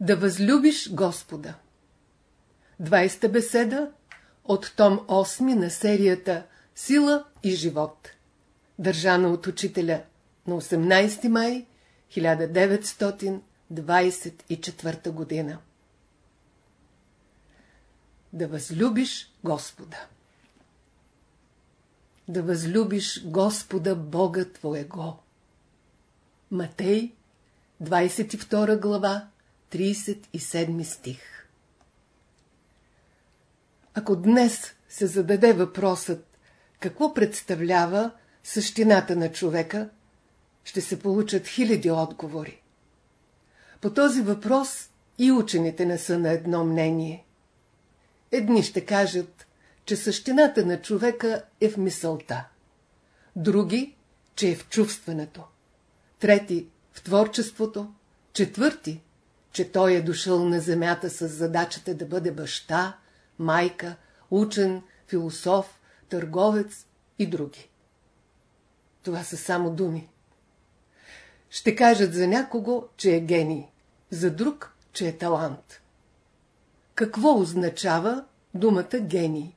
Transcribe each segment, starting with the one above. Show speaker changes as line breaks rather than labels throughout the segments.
Да възлюбиш Господа. 20-та беседа от том 8 на серията Сила и живот Държана от учителя на 18 май 1924 година. Да възлюбиш Господа. Да възлюбиш Господа Бога Твоего. Матей 22 глава 37 стих Ако днес се зададе въпросът какво представлява същината на човека, ще се получат хиляди отговори. По този въпрос и учените не са на едно мнение. Едни ще кажат, че същината на човека е в мисълта. Други, че е в чувстването. Трети – в творчеството. Четвърти – че той е дошъл на земята с задачата да бъде баща, майка, учен, философ, търговец и други. Това са само думи. Ще кажат за някого, че е гений, за друг, че е талант. Какво означава думата гений?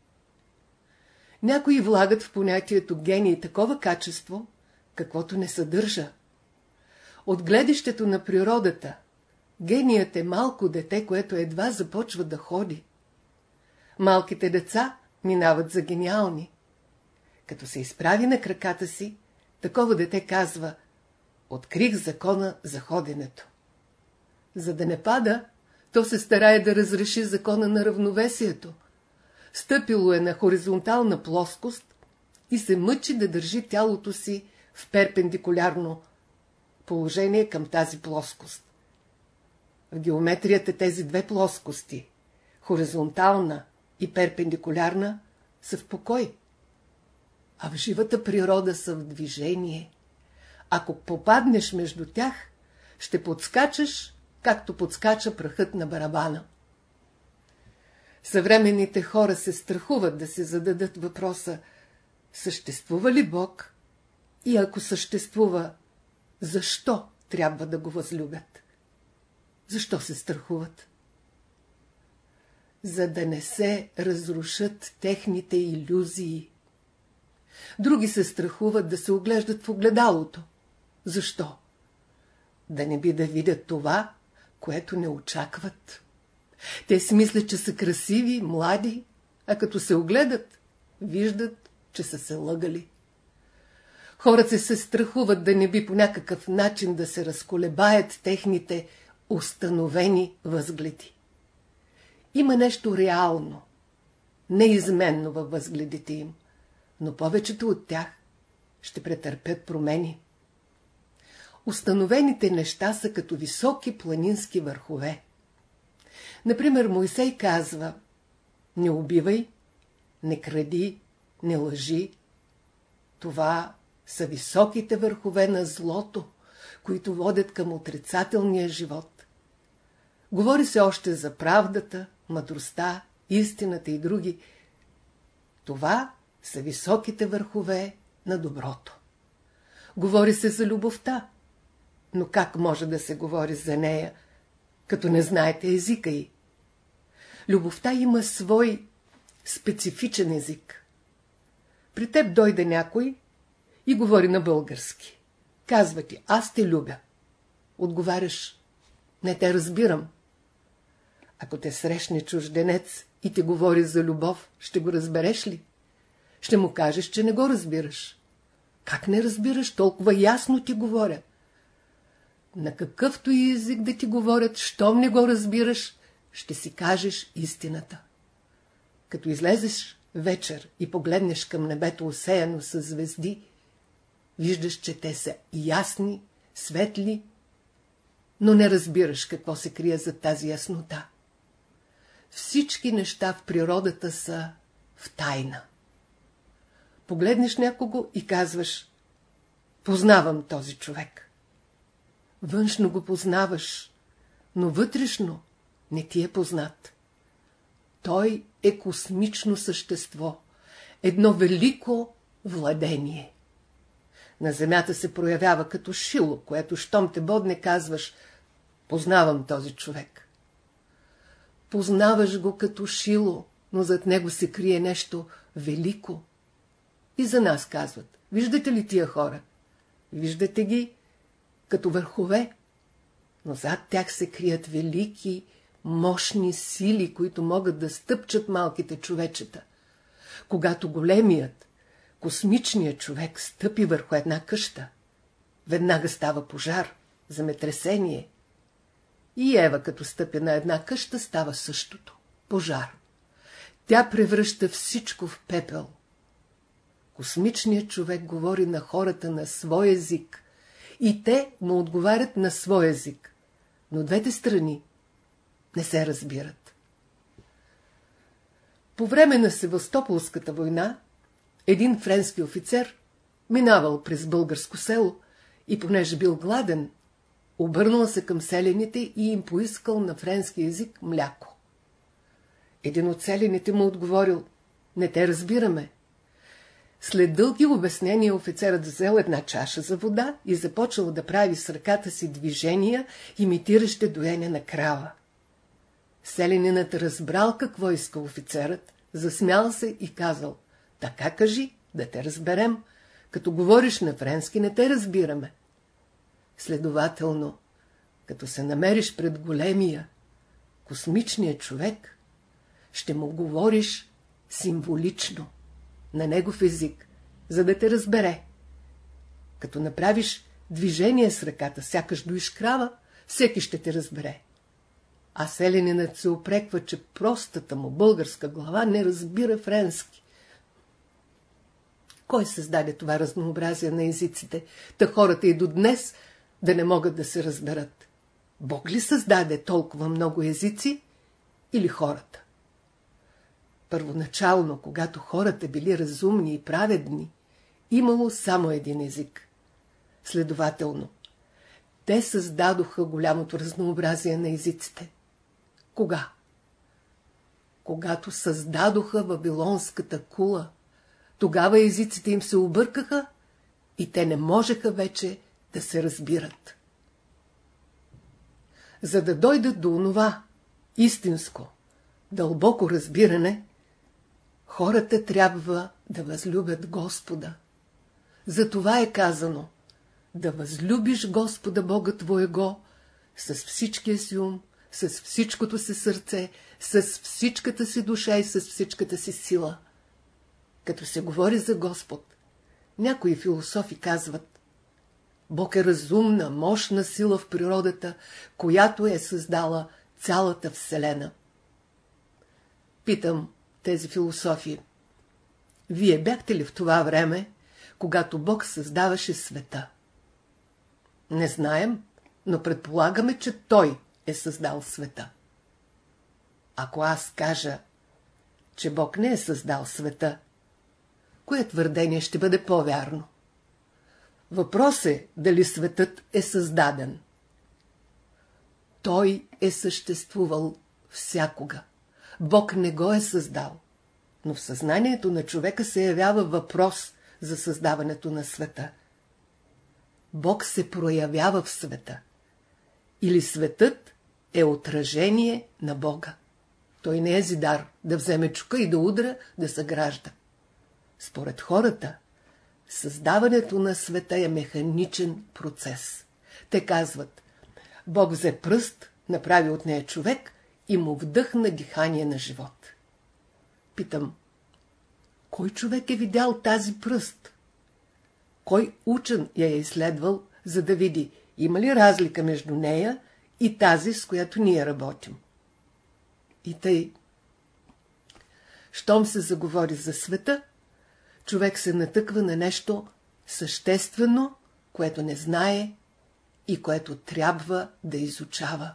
Някои влагат в понятието гений такова качество, каквото не съдържа. От гледището на природата, геният е малко дете, което едва започва да ходи. Малките деца минават за гениални. Като се изправи на краката си, такова дете казва Открих закона за ходенето. За да не пада, то се старае да разреши закона на равновесието. Стъпило е на хоризонтална плоскост и се мъчи да държи тялото си в перпендикулярно положение към тази плоскост. В геометрията тези две плоскости, хоризонтална и перпендикулярна, са в покой а в живата природа са в движение. Ако попаднеш между тях, ще подскачаш, както подскача прахът на барабана. Съвременните хора се страхуват да се зададат въпроса Съществува ли Бог? И ако съществува, защо трябва да го възлюбят? Защо се страхуват? За да не се разрушат техните иллюзии Други се страхуват да се оглеждат в огледалото. Защо? Да не би да видят това, което не очакват. Те си мислят, че са красиви, млади, а като се огледат, виждат, че са се лъгали. Хората се страхуват да не би по някакъв начин да се разколебаят техните установени възгледи. Има нещо реално, неизменно във възгледите им но повечето от тях ще претърпят промени. Установените неща са като високи планински върхове. Например, Мойсей казва Не убивай, не кради, не лъжи. Това са високите върхове на злото, които водят към отрицателния живот. Говори се още за правдата, мъдростта, истината и други. Това са високите върхове на доброто. Говори се за любовта, но как може да се говори за нея, като не знаете езика й? Любовта има свой специфичен език. При теб дойде някой и говори на български. Казва ти, аз те любя. Отговаряш, не те разбирам. Ако те срещне чужденец и ти говори за любов, ще го разбереш ли? ще му кажеш, че не го разбираш. Как не разбираш? Толкова ясно ти говоря. На какъвто и език да ти говорят, щом не го разбираш, ще си кажеш истината. Като излезеш вечер и погледнеш към небето осеяно с звезди, виждаш, че те са ясни, светли, но не разбираш какво се крие за тази яснота. Всички неща в природата са в тайна погледнеш някого и казваш Познавам този човек. Външно го познаваш, но вътрешно не ти е познат. Той е космично същество, едно велико владение. На земята се проявява като шило, което щом те бодне казваш Познавам този човек. Познаваш го като шило, но зад него се крие нещо велико. И за нас казват, виждате ли тия хора? Виждате ги като върхове, но зад тях се крият велики, мощни сили, които могат да стъпчат малките човечета. Когато големият, космичният човек стъпи върху една къща, веднага става пожар, земетресение. И Ева, като стъпи на една къща, става същото – пожар. Тя превръща всичко в пепел. Космичният човек говори на хората на свой език и те му отговарят на свой език. Но двете страни не се разбират. По време на Севастополската война един френски офицер минавал през българско село и понеже бил гладен, обърнал се към селените и им поискал на френски език мляко. Един от селените му отговорил, не те разбираме. След дълги обяснения офицерът взел една чаша за вода и започал да прави с ръката си движения, имитиращи доене на крава. Селенинът разбрал какво иска офицерът, засмял се и казал, така кажи, да те разберем, като говориш на френски, не те разбираме. Следователно, като се намериш пред големия, космичния човек, ще му говориш символично, на негов език, за да те разбере. Като направиш движение с ръката, сякаш доиш крава, всеки ще те разбере. А селенинът се опреква, че простата му българска глава не разбира френски. Кой създаде това разнообразие на езиците, та хората и до днес да не могат да се разберат? Бог ли създаде толкова много езици или хората? Първоначално, когато хората били разумни и праведни, имало само един език. Следователно, те създадоха голямото разнообразие на езиците. Кога? Когато създадоха Вавилонската кула, тогава езиците им се объркаха и те не можеха вече да се разбират. За да дойдат до онова истинско, дълбоко разбиране, хората трябва да възлюбят Господа. Затова е казано да възлюбиш Господа Бога Твоего с всичкия си ум, с всичкото си сърце, с всичката си душа и с всичката си сила. Като се говори за Господ, някои философи казват, Бог е разумна, мощна сила в природата, която е създала цялата Вселена. Питам тези философии. Вие бяхте ли в това време, когато Бог създаваше света? Не знаем, но предполагаме, че Той е създал света. Ако аз кажа, че Бог не е създал света, кое твърдение ще бъде по-вярно? Въпрос е дали светът е създаден. Той е съществувал всякога. Бог не го е създал. Но в съзнанието на човека се явява въпрос за създаването на света. Бог се проявява в света. Или светът е отражение на Бога. Той не е зидар да вземе чука и да удра, да съгражда. Според хората, създаването на света е механичен процес. Те казват, Бог взе пръст, направи от нея човек и му вдъхна дихание на живот. Питам, кой човек е видял тази пръст? Кой учен я е изследвал, за да види, има ли разлика между нея и тази, с която ние работим? И тъй. Щом се заговори за света, човек се натъква на нещо съществено, което не знае и което трябва да изучава.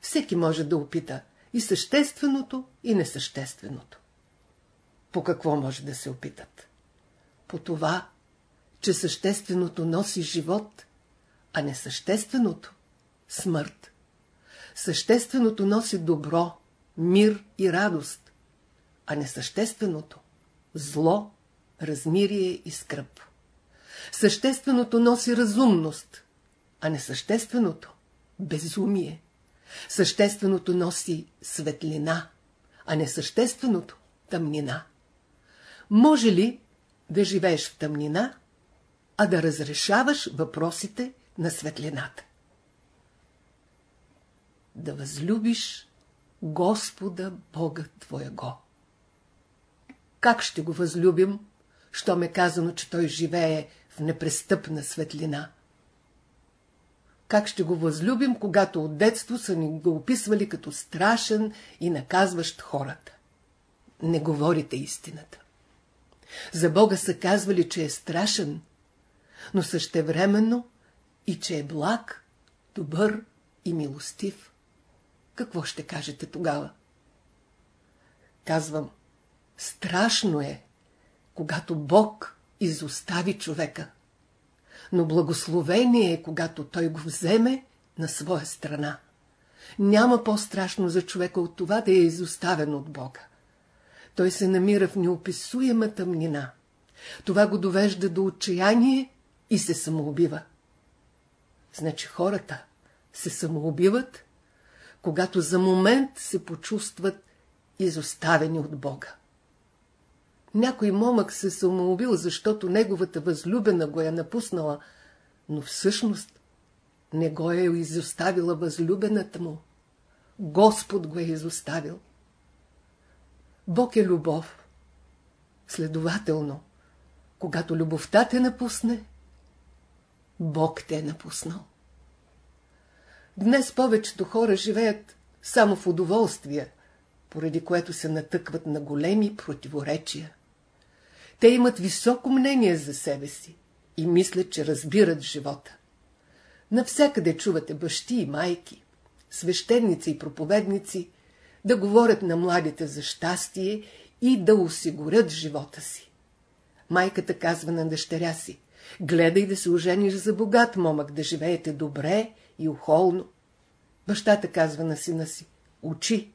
Всеки може да опита и същественото, и несъщественото. По какво може да се опитат? По това, че същественото носи живот, а несъщественото – смърт. Същественото носи добро, мир и радост, а несъщественото – зло, размирие и скръп. Същественото носи разумност, а несъщественото – безумие. Същественото носи светлина, а несъщественото – тъмнина. Може ли да живееш в тъмнина, а да разрешаваш въпросите на светлината? Да възлюбиш Господа Бога Твоего. Как ще го възлюбим, що ме казано, че той живее в непрестъпна светлина? Как ще го възлюбим, когато от детство са ни го описвали като страшен и наказващ хората? Не говорите истината. За Бога са казвали, че е страшен, но същевременно и че е благ, добър и милостив. Какво ще кажете тогава? Казвам, страшно е, когато Бог изостави човека но благословение е, когато той го вземе на своя страна. Няма по-страшно за човека от това да е изоставен от Бога. Той се намира в неописуема тъмнина. Това го довежда до отчаяние и се самоубива. Значи хората се самоубиват, когато за момент се почувстват изоставени от Бога. Някой момък се самоубил, защото неговата възлюбена го е напуснала, но всъщност не го е изоставила възлюбената му. Господ го е изоставил. Бог е любов. Следователно, когато любовта те напусне, Бог те е напуснал. Днес повечето хора живеят само в удоволствие, поради което се натъкват на големи противоречия. Те имат високо мнение за себе си и мислят, че разбират живота. Навсякъде чувате бащи и майки, свещеници и проповедници да говорят на младите за щастие и да осигурят живота си. Майката казва на дъщеря си, гледай да се ожениш за богат момък, да живеете добре и ухолно. Бащата казва на сина си, учи,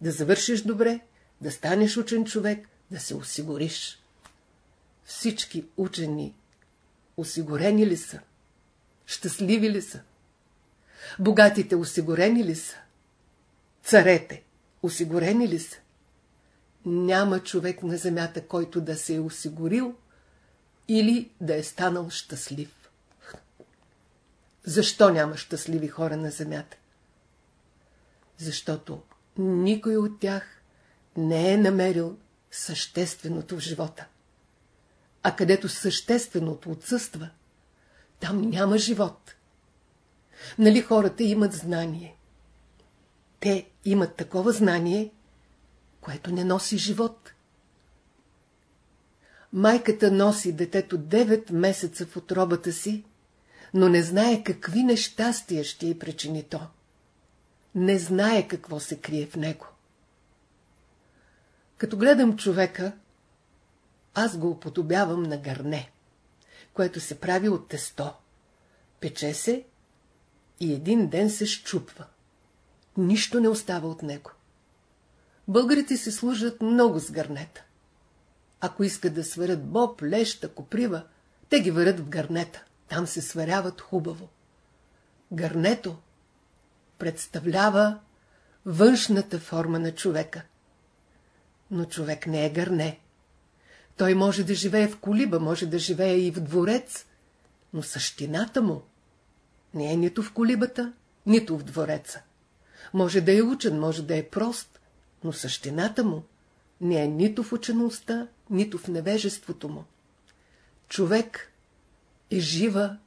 да завършиш добре, да станеш учен човек, да се осигуриш. Всички учени осигурени ли са? Щастливи ли са? Богатите осигурени ли са? Царете осигурени ли са? Няма човек на земята, който да се е осигурил или да е станал щастлив. Защо няма щастливи хора на земята? Защото никой от тях не е намерил същественото в живота а където същественото отсъства, там няма живот. Нали хората имат знание? Те имат такова знание, което не носи живот. Майката носи детето 9 месеца в отробата си, но не знае какви нещастия ще й причини то. Не знае какво се крие в него. Като гледам човека, аз го уподобявам на гърне, което се прави от тесто. Пече се и един ден се щупва. Нищо не остава от него. Българите се служат много с гърнета. Ако искат да сварят боб, леща, коприва, те ги варят в гърнета. Там се сваряват хубаво. Гърнето представлява външната форма на човека. Но човек не е гърне. Той може да живее в колиба, може да живее и в дворец, но същината му не е нито в колибата, нито в двореца. Може да е учен, може да е прост, но същината му не е нито в учеността, нито в невежеството му. Човек е жива,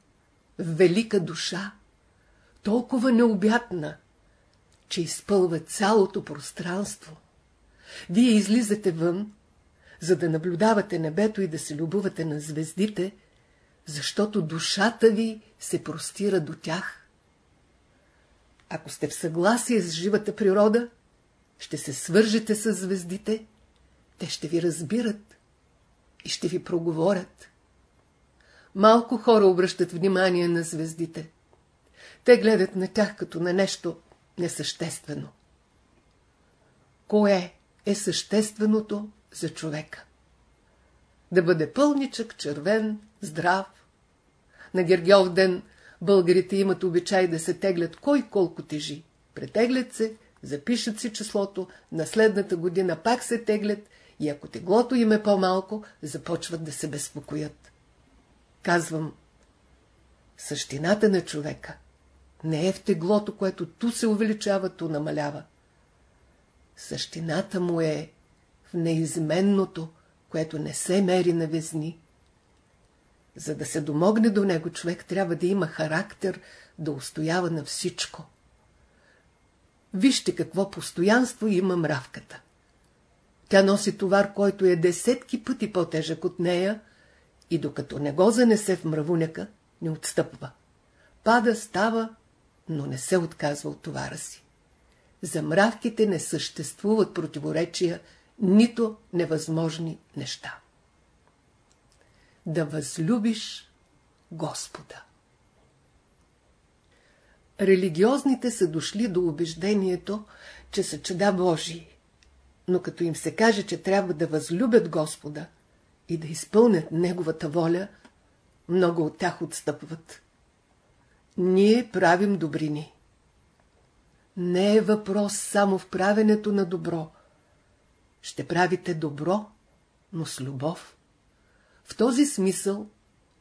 велика душа, толкова необятна, че изпълва цялото пространство. Вие излизате вън за да наблюдавате небето и да се любувате на звездите, защото душата ви се простира до тях. Ако сте в съгласие с живата природа, ще се свържете с звездите, те ще ви разбират и ще ви проговорят. Малко хора обръщат внимание на звездите. Те гледат на тях като на нещо несъществено. Кое е същественото за човека. Да бъде пълничък, червен, здрав. На Гергьов ден българите имат обичай да се теглят кой колко тежи. Претеглят се, запишат си числото, на следната година пак се теглят и ако теглото им е по-малко, започват да се безпокоят. Казвам, същината на човека не е в теглото, което ту се увеличава, ту намалява. Същината му е в неизменното, което не се мери на везни. За да се домогне до него, човек трябва да има характер да устоява на всичко. Вижте какво постоянство има мравката. Тя носи товар, който е десетки пъти по-тежък от нея и докато не го занесе в мравуняка, не отстъпва. Пада, става, но не се отказва от товара си. За мравките не съществуват противоречия, нито невъзможни неща. Да възлюбиш Господа. Религиозните са дошли до убеждението, че са чеда Божии, но като им се каже, че трябва да възлюбят Господа и да изпълнят Неговата воля, много от тях отстъпват. Ние правим добрини. Не е въпрос само в правенето на добро. Ще правите добро, но с любов. В този смисъл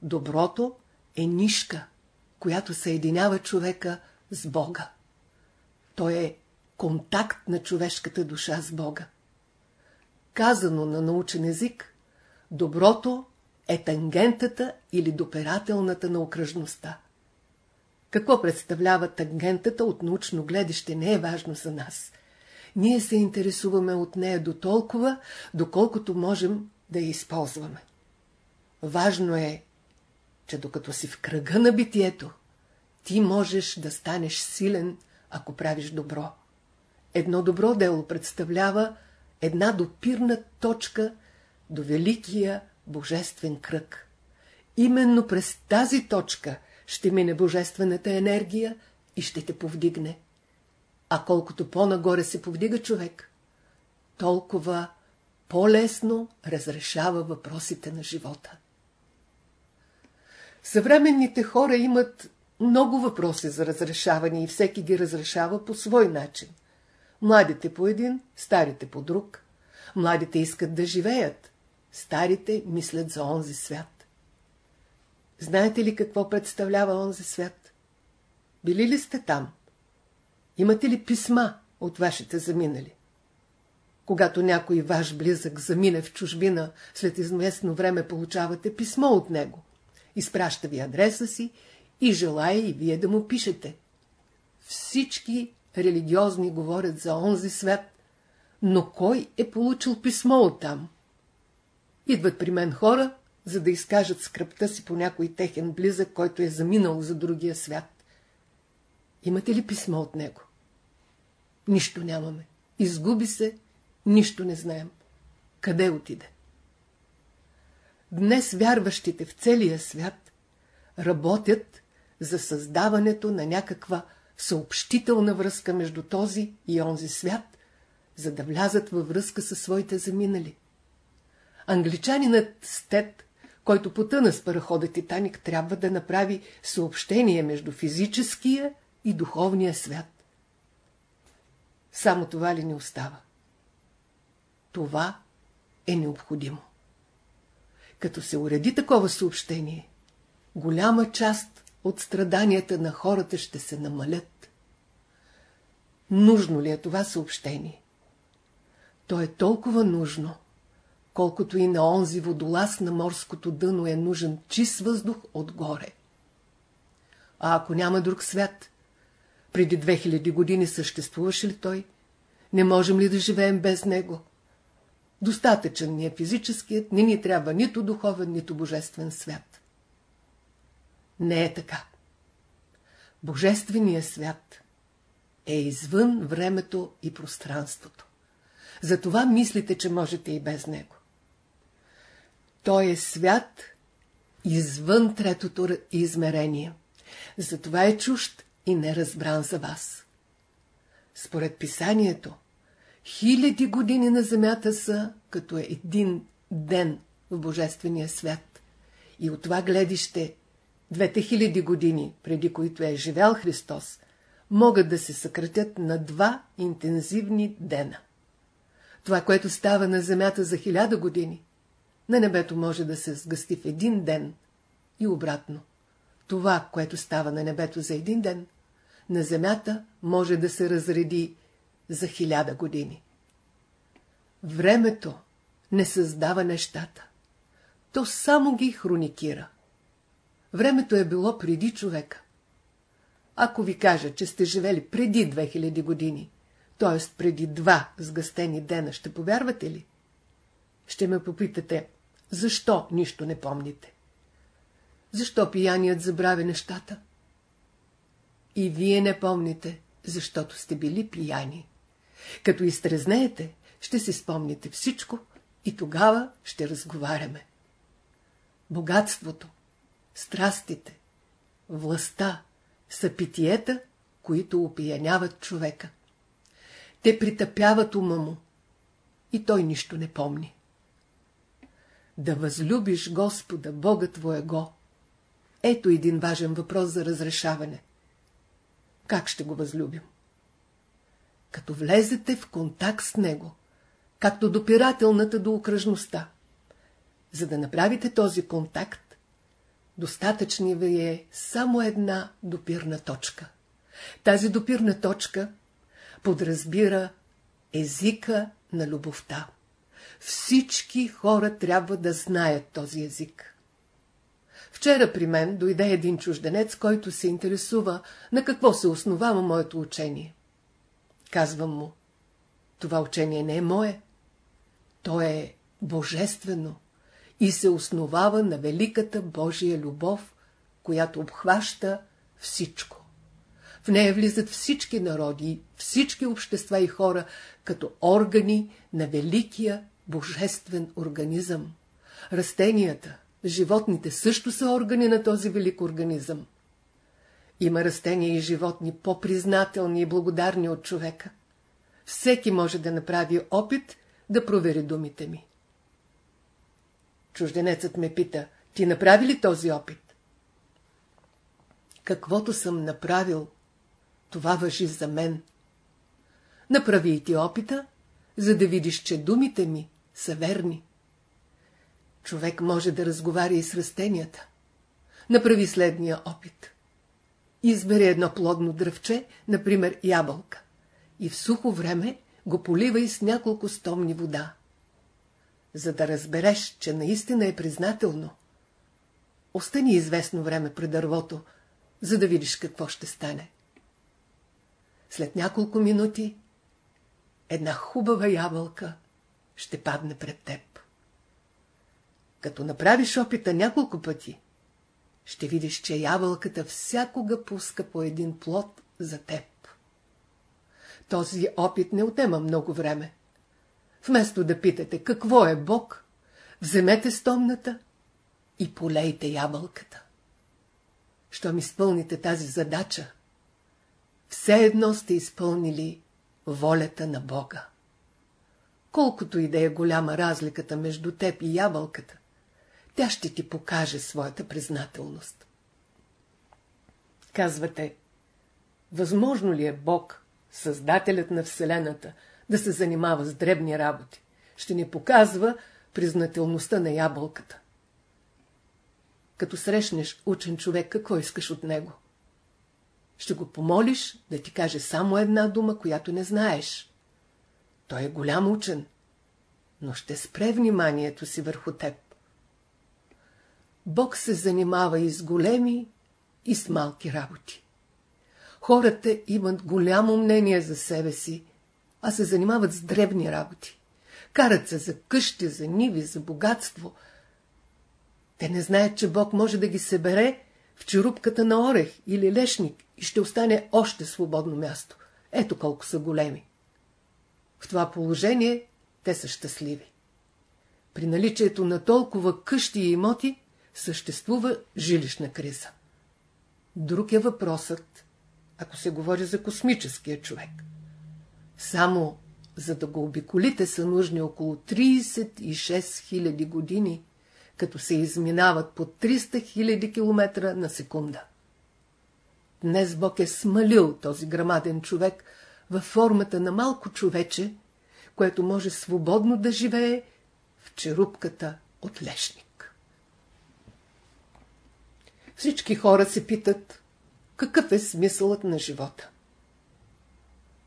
доброто е нишка, която съединява човека с Бога. То е контакт на човешката душа с Бога. Казано на научен език, доброто е тангентата или доперателната на окръжността. Какво представлява тангентата от научно гледище не е важно за нас. Ние се интересуваме от нея до толкова, доколкото можем да я използваме. Важно е, че докато си в кръга на битието, ти можеш да станеш силен, ако правиш добро. Едно добро дело представлява една допирна точка до великия божествен кръг. Именно през тази точка ще мине божествената енергия и ще те повдигне. А колкото по-нагоре се повдига човек, толкова по-лесно разрешава въпросите на живота. Съвременните хора имат много въпроси за разрешаване и всеки ги разрешава по свой начин. Младите по един, старите по друг. Младите искат да живеят, старите мислят за онзи свят. Знаете ли какво представлява онзи свят? Били ли сте там? Имате ли писма от вашите заминали? Когато някой ваш близък замине в чужбина, след известно време получавате писмо от него. Изпраща ви адреса си и желая и вие да му пишете. Всички религиозни говорят за онзи свят, но кой е получил писмо оттам? Идват при мен хора, за да изкажат скръпта си по някой техен близък, който е заминал за другия свят. Имате ли писмо от него? Нищо нямаме. Изгуби се, нищо не знаем. Къде отиде? Днес вярващите в целия свят работят за създаването на някаква съобщителна връзка между този и онзи свят, за да влязат във връзка със своите заминали. Англичанинът Стет, който потъна с парахода Титаник, трябва да направи съобщение между физическия и духовния свят. Само това ли не остава? Това е необходимо. Като се уреди такова съобщение, голяма част от страданията на хората ще се намалят. Нужно ли е това съобщение? То е толкова нужно, колкото и на онзи водолаз на морското дъно е нужен чист въздух отгоре. А ако няма друг свят, преди 2000 години съществуваше ли той? Не можем ли да живеем без него? Достатъчен ни е физическият, не ни трябва нито духовен, нито божествен свят. Не е така. Божественият свят е извън времето и пространството. Затова мислите, че можете и без него. Той е свят извън третото измерение. Затова е чужд и неразбран за вас. Според писанието, хиляди години на земята са като един ден в Божествения свят. И от това гледище, двете хиляди години, преди които е живял Христос, могат да се съкратят на два интензивни дена. Това, което става на Земята за хиляда години, на небето може да се сгъсти в един ден и обратно. Това, което става на небето за един ден, на Земята може да се разреди за хиляда години. Времето не създава нещата. То само ги хроникира. Времето е било преди човека. Ако ви кажа, че сте живели преди 2000 години, т.е. преди два сгъстени дена, ще повярвате ли? Ще ме попитате, защо нищо не помните? Защо пияният забравя нещата? И вие не помните, защото сте били пияни. Като изтрезнеете, ще си спомните всичко и тогава ще разговаряме. Богатството, страстите, властта са питиета, които опияняват човека. Те притъпяват ума му и той нищо не помни. Да възлюбиш Господа, Бога Твоего. Ето един важен въпрос за разрешаване. Как ще го възлюбим? Като влезете в контакт с Него, както допирателната до окръжността. За да направите този контакт, достатъчни ви е само една допирна точка. Тази допирна точка подразбира езика на любовта. Всички хора трябва да знаят този език. Вчера при мен дойде един чужденец, който се интересува на какво се основава моето учение. Казвам му, това учение не е мое. То е божествено и се основава на великата Божия любов, която обхваща всичко. В нея влизат всички народи, всички общества и хора, като органи на великия божествен организъм. Растенията, животните също са органи на този велик организъм. Има растения и животни по-признателни и благодарни от човека. Всеки може да направи опит да провери думите ми. Чужденецът ме пита, ти направи ли този опит? Каквото съм направил, това въжи за мен. Направи и ти опита, за да видиш, че думите ми са верни. Човек може да разговаря и с растенията. Направи следния опит. Избери едно плодно дръвче, например ябълка, и в сухо време го поливай с няколко стомни вода. За да разбереш, че наистина е признателно, остани известно време пред дървото, за да видиш какво ще стане. След няколко минути една хубава ябълка ще падне пред теб. Като направиш опита няколко пъти, ще видиш, че ябълката всякога пуска по един плод за теб. Този опит не отема много време. Вместо да питате какво е Бог, вземете стомната и полейте ябълката. Щом изпълните тази задача, все едно сте изпълнили волята на Бога. Колкото и да е голяма разликата между теб и ябълката, тя ще ти покаже своята признателност. Казвате, възможно ли е Бог, Създателят на Вселената, да се занимава с дребни работи? Ще ни показва признателността на ябълката. Като срещнеш учен човек, какво искаш от него? Ще го помолиш да ти каже само една дума, която не знаеш. Той е голям учен, но ще спре вниманието си върху теб. Бог се занимава и с големи, и с малки работи. Хората имат голямо мнение за себе си, а се занимават с дребни работи. Карат се за къщи, за ниви, за богатство. Те не знаят, че Бог може да ги събере в черупката на орех или лешник и ще остане още свободно място. Ето колко са големи. В това положение те са щастливи. При наличието на толкова къщи и имоти съществува жилищна криза. Друг е въпросът, ако се говори за космическия човек. Само за да го обиколите са нужни около 36 000 години, като се изминават по 300 000 км на секунда. Днес Бог е смалил този грамаден човек във формата на малко човече, което може свободно да живее в черупката от лешник. Всички хора се питат, какъв е смисълът на живота.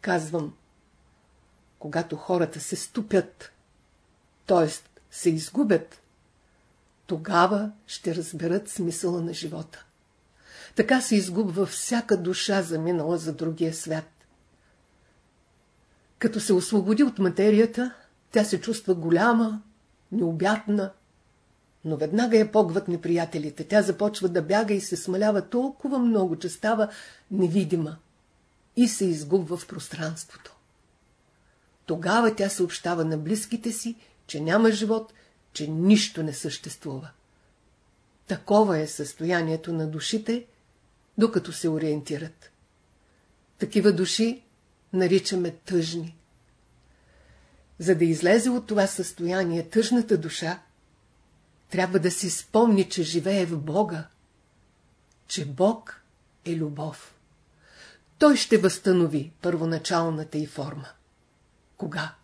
Казвам, когато хората се ступят, т.е. се изгубят, тогава ще разберат смисъла на живота. Така се изгубва всяка душа заминала за другия свят. Като се освободи от материята, тя се чувства голяма, необятна, но веднага я погват неприятелите. Тя започва да бяга и се смалява толкова много, че става невидима и се изгубва в пространството. Тогава тя съобщава на близките си, че няма живот, че нищо не съществува. Такова е състоянието на душите, докато се ориентират. Такива души наричаме тъжни. За да излезе от това състояние тъжната душа, трябва да си спомни, че живее в Бога, че Бог е любов. Той ще възстанови първоначалната й форма. Кога?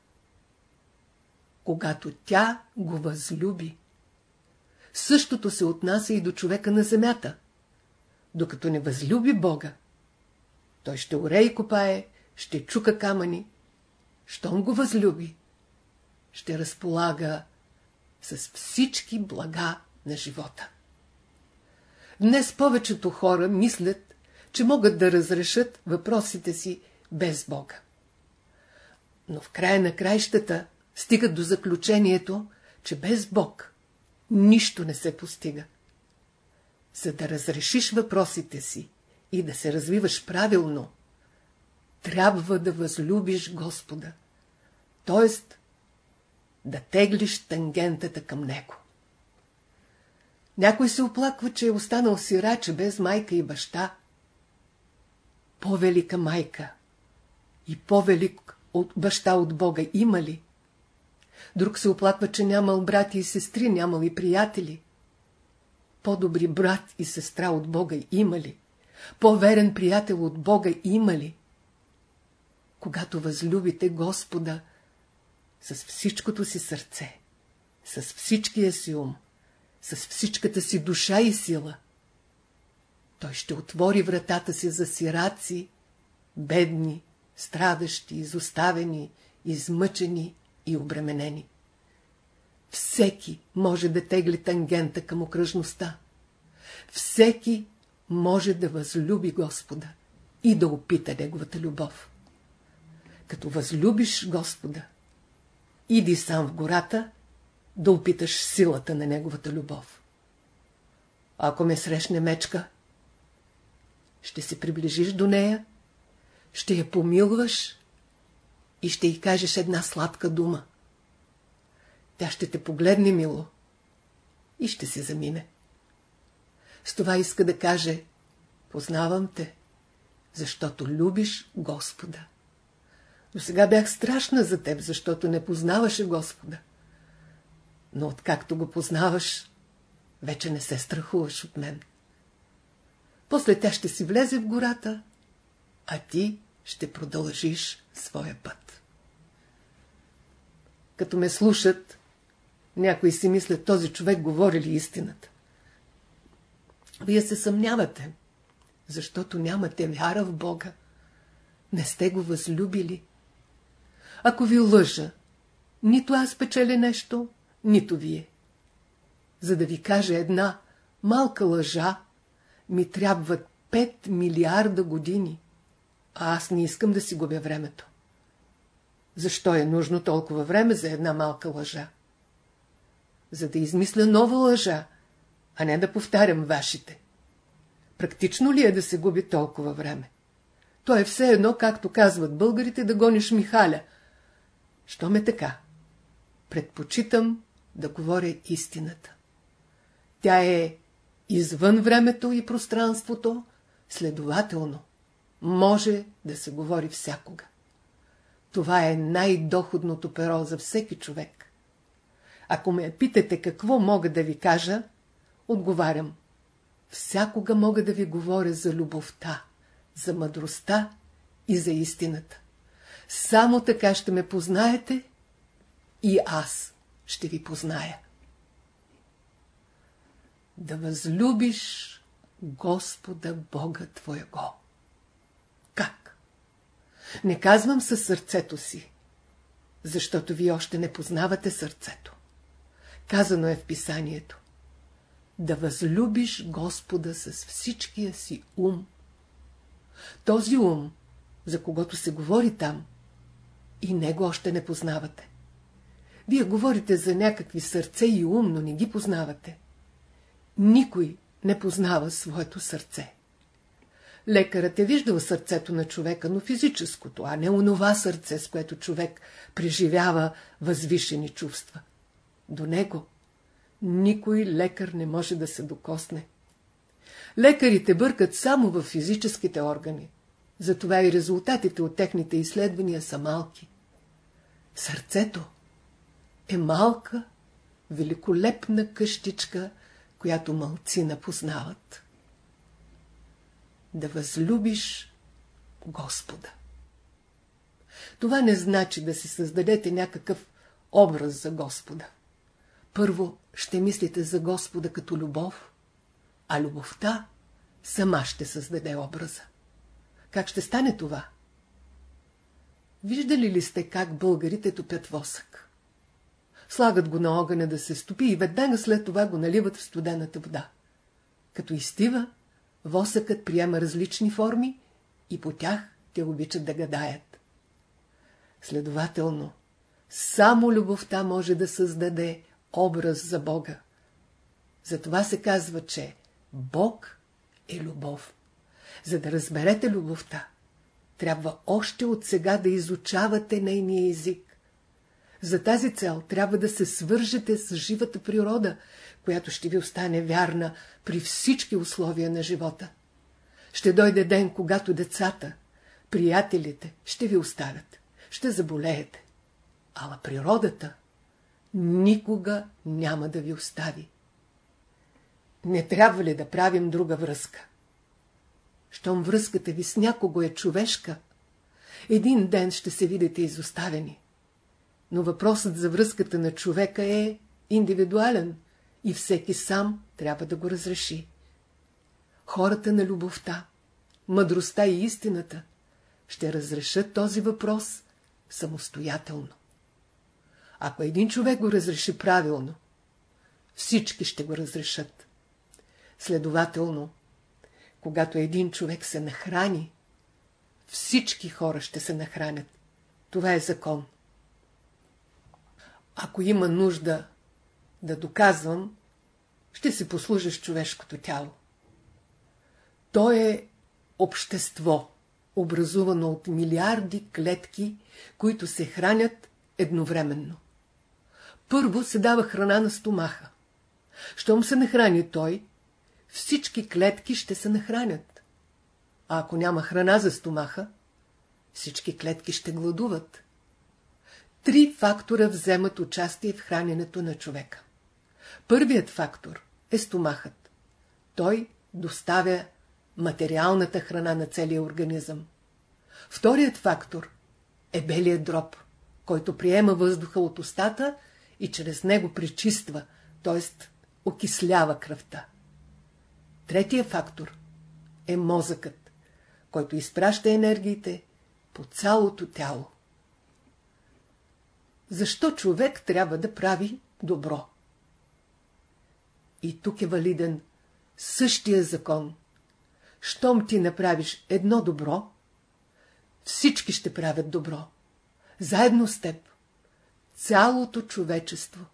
Когато тя го възлюби. Същото се отнася и до човека на земята. Докато не възлюби Бога, той ще оре и копае, ще чука камъни. Щом го възлюби, ще разполага с всички блага на живота. Днес повечето хора мислят, че могат да разрешат въпросите си без Бога. Но в края на краищата стигат до заключението, че без Бог нищо не се постига. За да разрешиш въпросите си и да се развиваш правилно, трябва да възлюбиш Господа, т.е. да теглиш тангентата към Него. Някой се оплаква, че е останал сираче без майка и баща. По-велика майка и по-велик от баща от Бога има ли? Друг се оплаква, че нямал брати и сестри, нямал и приятели. По-добри брат и сестра от Бога има ли? По-верен приятел от Бога има ли? Когато възлюбите Господа с всичкото си сърце, с всичкия си ум, с всичката си душа и сила, той ще отвори вратата си за сираци, бедни, страдащи, изоставени, измъчени и обременени. Всеки може да тегли тангента към окръжността. Всеки може да възлюби Господа и да опита Неговата любов. Като възлюбиш Господа, иди сам в гората да опиташ силата на Неговата любов. Ако ме срещне мечка, ще се приближиш до нея ще я помилваш и ще й кажеш една сладка дума. Тя ще те погледне мило и ще се замине. С това иска да каже, познавам те, защото любиш Господа. До сега бях страшна за теб, защото не познаваше Господа. Но откакто го познаваш, вече не се страхуваш от мен. После тя ще си влезе в гората а ти ще продължиш своя път. Като ме слушат, някои си мислят, този човек говори ли истината. Вие се съмнявате, защото нямате вяра в Бога. Не сте го възлюбили. Ако ви лъжа, нито аз печеля нещо, нито вие. За да ви кажа една малка лъжа, ми трябват 5 милиарда години. А аз не искам да си губя времето. Защо е нужно толкова време за една малка лъжа? За да измисля нова лъжа, а не да повтарям вашите. Практично ли е да се губи толкова време? То е все едно, както казват българите, да гониш Михаля. Що ме така? Предпочитам да говоря истината. Тя е извън времето и пространството, следователно може да се говори всякога. Това е най-доходното перо за всеки човек. Ако ме питате какво мога да ви кажа, отговарям. Всякога мога да ви говоря за любовта, за мъдростта и за истината. Само така ще ме познаете и аз ще ви позная. Да възлюбиш Господа Бога Твоего. Как? Не казвам със сърцето си, защото ви още не познавате сърцето. Казано е в писанието. Да възлюбиш Господа с всичкия си ум. Този ум, за когото се говори там, и него още не познавате. Вие говорите за някакви сърце и ум, но не ги познавате. Никой не познава своето сърце. Лекарът е виждал сърцето на човека, но физическото, а не онова сърце, с което човек преживява възвишени чувства. До него никой лекар не може да се докосне. Лекарите бъркат само в физическите органи. Затова и резултатите от техните изследвания са малки. Сърцето е малка, великолепна къщичка, която мълци напознават. Да възлюбиш Господа. Това не значи да си създадете някакъв образ за Господа. Първо ще мислите за Господа като любов, а любовта сама ще създаде образа. Как ще стане това? Виждали ли сте как българите топят восък? Слагат го на огъня да се стопи и веднага след това го наливат в студената вода. Като изтива, восъкът приема различни форми и по тях те обичат да гадаят. Следователно, само любовта може да създаде образ за Бога. Затова се казва, че Бог е любов. За да разберете любовта, трябва още от сега да изучавате нейния език. За тази цел трябва да се свържете с живата природа, която ще ви остане вярна при всички условия на живота. Ще дойде ден, когато децата, приятелите ще ви оставят, ще заболеете. Ала природата никога няма да ви остави. Не трябва ли да правим друга връзка? Щом връзката ви с някого е човешка, един ден ще се видите изоставени. Но въпросът за връзката на човека е индивидуален и всеки сам трябва да го разреши. Хората на любовта, мъдростта и истината ще разрешат този въпрос самостоятелно. Ако един човек го разреши правилно, всички ще го разрешат. Следователно, когато един човек се нахрани, всички хора ще се нахранят. Това е закон. Ако има нужда да доказвам, ще се послужа с човешкото тяло. То е общество, образувано от милиарди клетки, които се хранят едновременно. Първо се дава храна на стомаха. Щом се нахрани той, всички клетки ще се нахранят. А ако няма храна за стомаха, всички клетки ще гладуват. Три фактора вземат участие в храненето на човека. Първият фактор е стомахът. Той доставя материалната храна на целия организъм. Вторият фактор е белият дроб, който приема въздуха от устата и чрез него пречиства, т.е. окислява кръвта. Третия фактор е мозъкът, който изпраща енергиите по цялото тяло. Защо човек трябва да прави добро? И тук е валиден същия закон. Щом ти направиш едно добро, всички ще правят добро. Заедно с теб. Цялото човечество,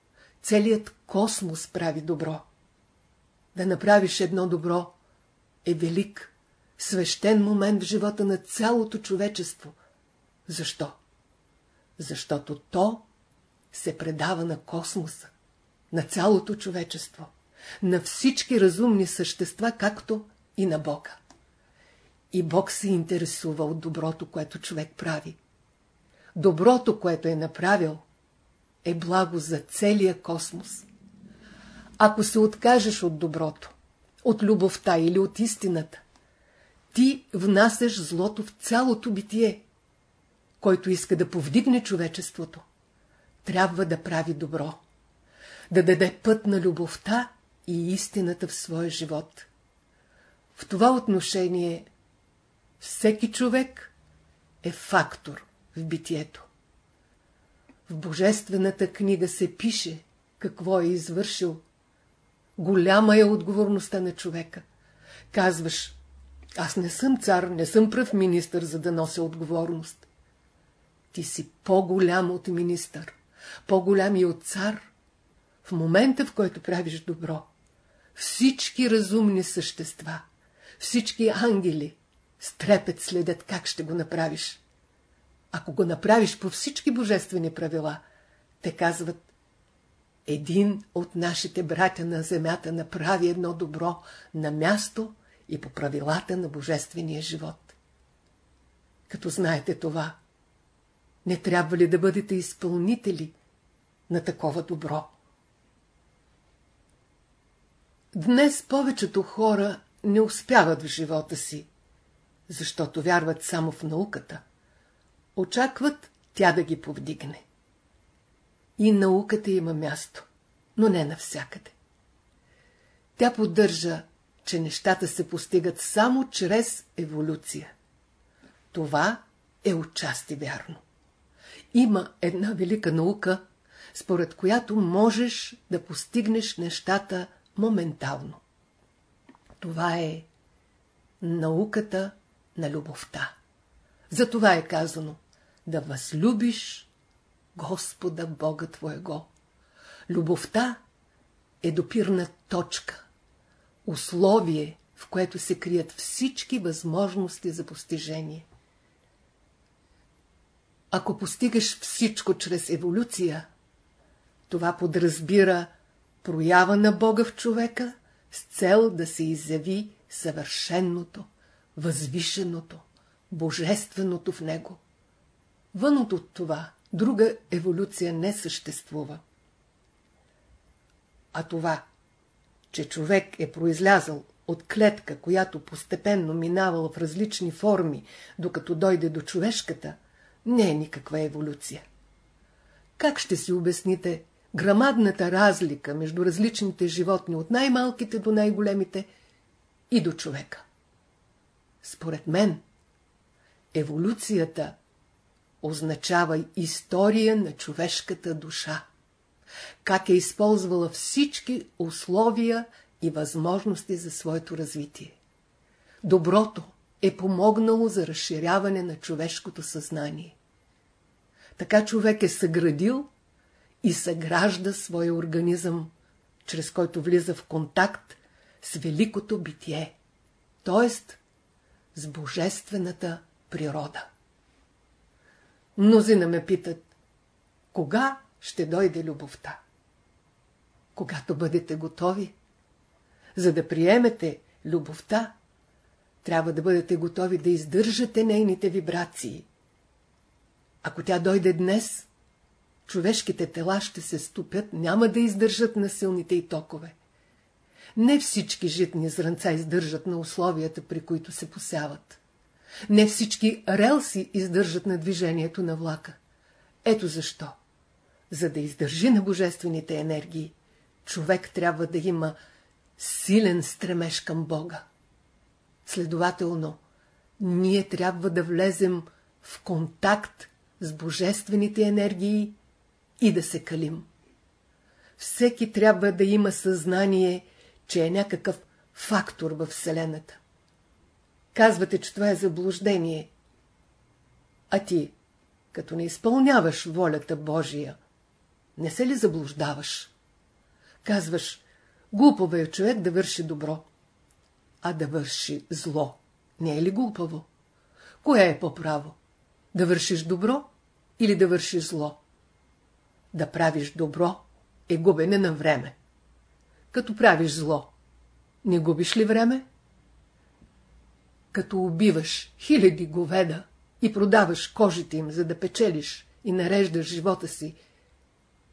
целият космос прави добро. Да направиш едно добро е велик, свещен момент в живота на цялото човечество. Защо? Защото то се предава на космоса, на цялото човечество, на всички разумни същества, както и на Бога. И Бог се интересува от доброто, което човек прави. Доброто, което е направил, е благо за целия космос. Ако се откажеш от доброто, от любовта или от истината, ти внасяш злото в цялото битие. Който иска да повдигне човечеството, трябва да прави добро, да даде път на любовта и истината в своя живот. В това отношение всеки човек е фактор в битието. В Божествената книга се пише какво е извършил. Голяма е отговорността на човека. Казваш, аз не съм цар, не съм пръв министър, за да нося отговорност. Ти си по-голям от министър, по-голям и от цар. В момента, в който правиш добро, всички разумни същества, всички ангели, стрепет следят как ще го направиш. Ако го направиш по всички божествени правила, те казват, един от нашите братя на земята направи едно добро на място и по правилата на божествения живот. Като знаете това, не трябва ли да бъдете изпълнители на такова добро? Днес повечето хора не успяват в живота си, защото вярват само в науката. Очакват тя да ги повдигне. И науката има място, но не навсякъде. Тя поддържа, че нещата се постигат само чрез еволюция. Това е отчасти вярно. Има една велика наука, според която можеш да постигнеш нещата моментално. Това е науката на любовта. За това е казано да възлюбиш Господа Бога Твоего. Любовта е допирна точка, условие, в което се крият всички възможности за постижение. Ако постигаш всичко чрез еволюция, това подразбира проява на Бога в човека с цел да се изяви съвършенното, възвишеното, божественото в него. Вън от това, друга еволюция не съществува. А това, че човек е произлязъл от клетка, която постепенно минавала в различни форми, докато дойде до човешката, не е никаква еволюция. Как ще си обясните грамадната разлика между различните животни от най-малките до най-големите и до човека? Според мен, еволюцията означава история на човешката душа. Как е използвала всички условия и възможности за своето развитие. Доброто е помогнало за разширяване на човешкото съзнание. Така човек е съградил и съгражда своя организъм, чрез който влиза в контакт с великото битие, т.е. с божествената природа. Мнозина ме питат, кога ще дойде любовта? Когато бъдете готови. За да приемете любовта, трябва да бъдете готови да издържате нейните вибрации. Ако тя дойде днес, човешките тела ще се ступят, няма да издържат на силните и токове. Не всички житни зранца издържат на условията, при които се посяват. Не всички релси издържат на движението на влака. Ето защо. За да издържи на божествените енергии, човек трябва да има силен стремеж към Бога. Следователно, ние трябва да влезем в контакт с божествените енергии и да се калим. Всеки трябва да има съзнание, че е някакъв фактор във Вселената. Казвате, че това е заблуждение. А ти, като не изпълняваш волята Божия, не се ли заблуждаваш? Казваш, глупаво е човек да върши добро, а да върши зло. Не е ли глупаво? Кое е по-право? Да вършиш добро или да вършиш зло? Да правиш добро е губене на време. Като правиш зло, не губиш ли време? Като убиваш хиляди говеда и продаваш кожите им, за да печелиш и нареждаш живота си,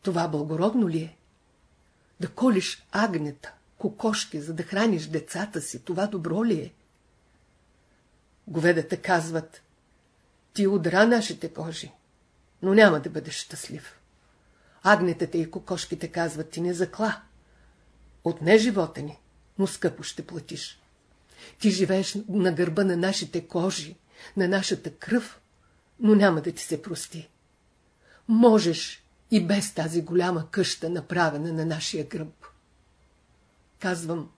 това благородно ли е? Да колиш агнета, кокошки, за да храниш децата си, това добро ли е? Говедата казват, ти удра нашите кожи, но няма да бъдеш щастлив. Агнетата и кокошките казват, ти не закла. Отне живота ни, но скъпо ще платиш. Ти живееш на гърба на нашите кожи, на нашата кръв, но няма да ти се прости. Можеш и без тази голяма къща, направена на нашия гръб. Казвам,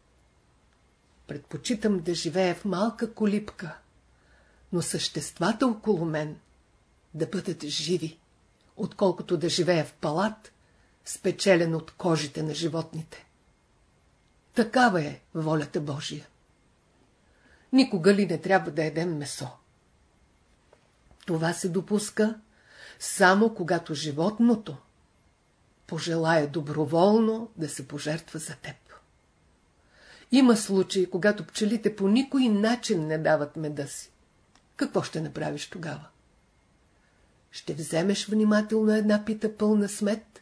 предпочитам да живея в малка колипка, но съществата около мен да бъдат живи, отколкото да живея в палат, спечелен от кожите на животните. Такава е волята Божия. Никога ли не трябва да едем месо? Това се допуска само когато животното пожелая доброволно да се пожертва за теб. Има случаи, когато пчелите по никой начин не дават меда си. Какво ще направиш тогава? Ще вземеш внимателно една пита пълна смет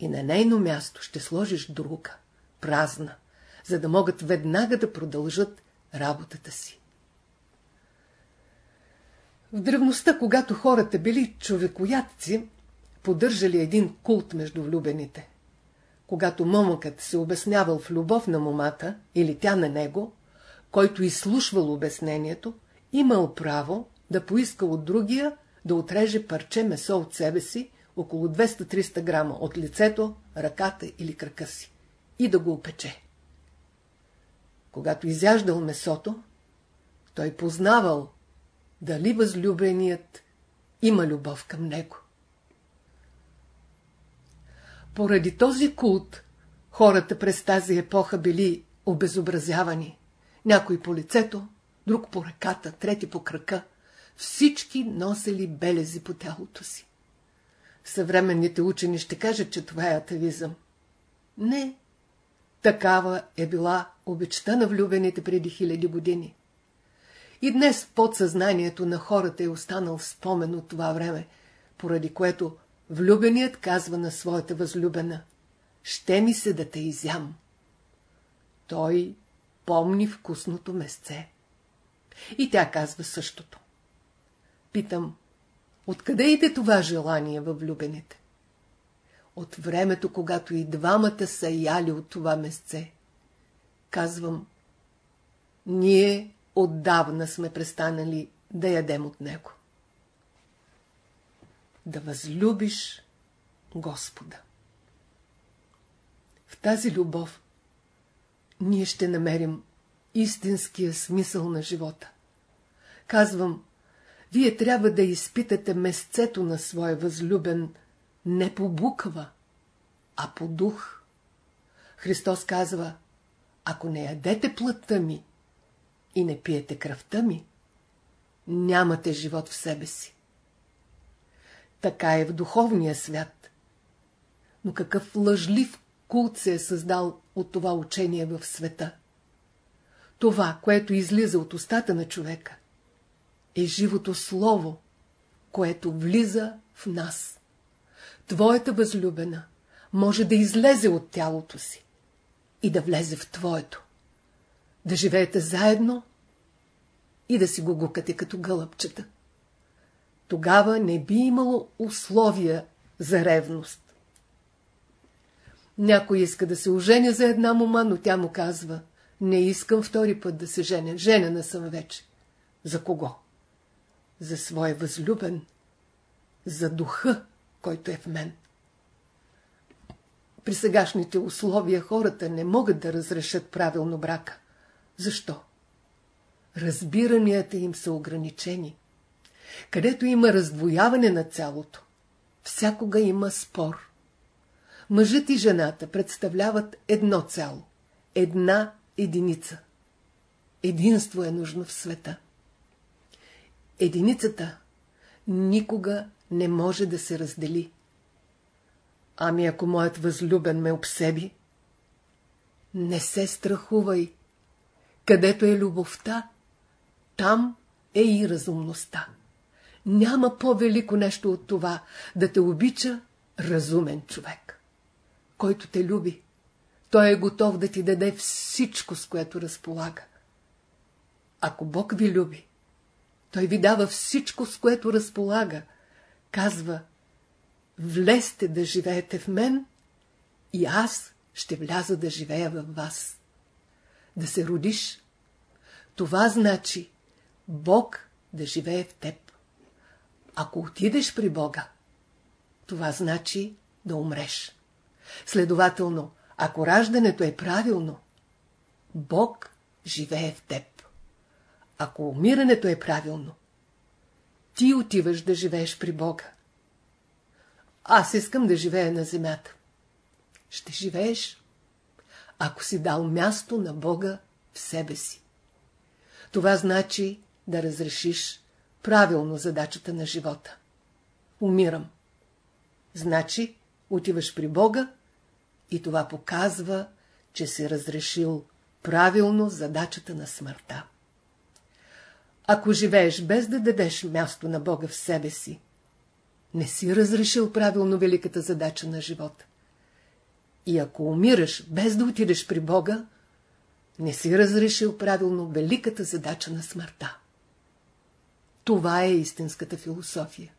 и на нейно място ще сложиш друга, празна, за да могат веднага да продължат работата си. В древността, когато хората били човекоядци, поддържали един култ между влюбените. Когато момъкът се обяснявал в любов на момата или тя на него, който изслушвал обяснението, имал право да поиска от другия да отреже парче месо от себе си, около 200-300 грама от лицето, ръката или крака си, и да го опече. Когато изяждал месото, той познавал дали възлюбеният има любов към него. Поради този култ, хората през тази епоха били обезобразявани. Някой по лицето, друг по ръката, трети по крака. Всички носели белези по тялото си. Съвременните учени ще кажат, че това е атавизъм. Не, такава е била обичта на влюбените преди хиляди години. И днес под съзнанието на хората е останал спомен от това време, поради което влюбеният казва на своята възлюбена «Ще ми се да те изям». Той помни вкусното месце. И тя казва същото. Питам, откъде иде това желание във влюбените? От времето, когато и двамата са яли от това месце. Казвам, ние отдавна сме престанали да ядем от него. Да възлюбиш Господа. В тази любов ние ще намерим истинския смисъл на живота. Казвам, вие трябва да изпитате месцето на своя възлюбен не по буква, а по дух. Христос казва, ако не ядете плътта ми и не пиете кръвта ми, нямате живот в себе си. Така е в духовния свят. Но какъв лъжлив култ се е създал от това учение в света? Това, което излиза от устата на човека, е живото слово, което влиза в нас. Твоята възлюбена може да излезе от тялото си и да влезе в твоето. Да живеете заедно и да си го гукате като гълъбчета. Тогава не би имало условия за ревност. Някой иска да се оженя за една мома, но тя му казва, не искам втори път да се женя, женена съм вече. За кого? За своя възлюбен, за духа, който е в мен. При сегашните условия хората не могат да разрешат правилно брака. Защо? Разбиранията им са ограничени. Където има раздвояване на цялото, всякога има спор. Мъжът и жената представляват едно цяло, една единица. Единство е нужно в света. Единицата никога не може да се раздели. Ами ако моят възлюбен ме обсеби, не се страхувай. Където е любовта, там е и разумността. Няма по-велико нещо от това да те обича разумен човек. Който те люби, той е готов да ти даде всичко, с което разполага. Ако Бог ви люби, Той ви дава всичко, с което разполага. Казва, влезте да живеете в мен и аз ще вляза да живея в вас. Да се родиш, това значи Бог да живее в теб. Ако отидеш при Бога, това значи да умреш. Следователно, ако раждането е правилно, Бог живее в теб. Ако умирането е правилно, ти отиваш да живееш при Бога. Аз искам да живея на земята. Ще живееш, ако си дал място на Бога в себе си. Това значи да разрешиш правилно задачата на живота. Умирам. Значи, отиваш при Бога и това показва, че си разрешил правилно задачата на смъртта. Ако живееш без да дадеш място на Бога в себе си, не си разрешил правилно великата задача на живота. И ако умираш без да отидеш при Бога, не си разрешил правилно великата задача на смъртта. Това е истинската философия.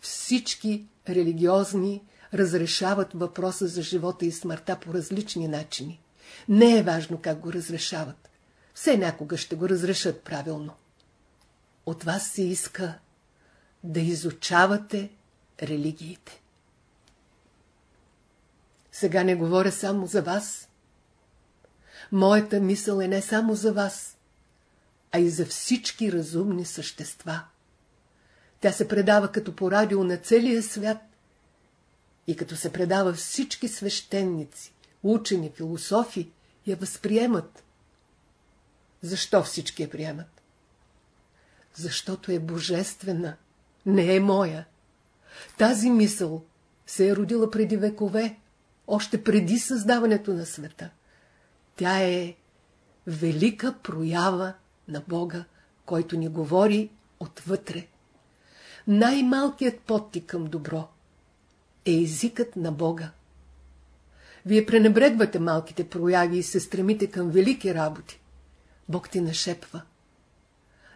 Всички религиозни разрешават въпроса за живота и смъртта по различни начини. Не е важно как го разрешават. Все някога ще го разрешат правилно. От вас се иска да изучавате религиите. Сега не говоря само за вас. Моята мисъл е не само за вас, а и за всички разумни същества. Тя се предава като по радио на целия свят и като се предава всички свещеници, учени, философи, я възприемат. Защо всички я приемат? Защото е божествена, не е моя. Тази мисъл се е родила преди векове, още преди създаването на света. Тя е велика проява на Бога, който ни говори отвътре. Най-малкият подтик към добро е езикът на Бога. Вие пренебрегвате малките прояви и се стремите към велики работи. Бог ти нашепва.